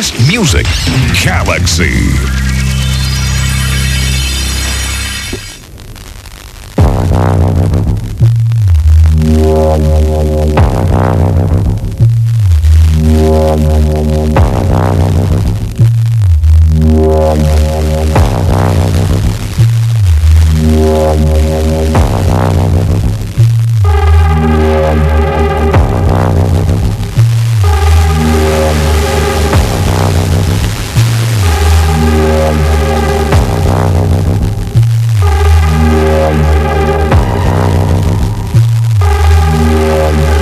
best music. Galaxy. Yeah.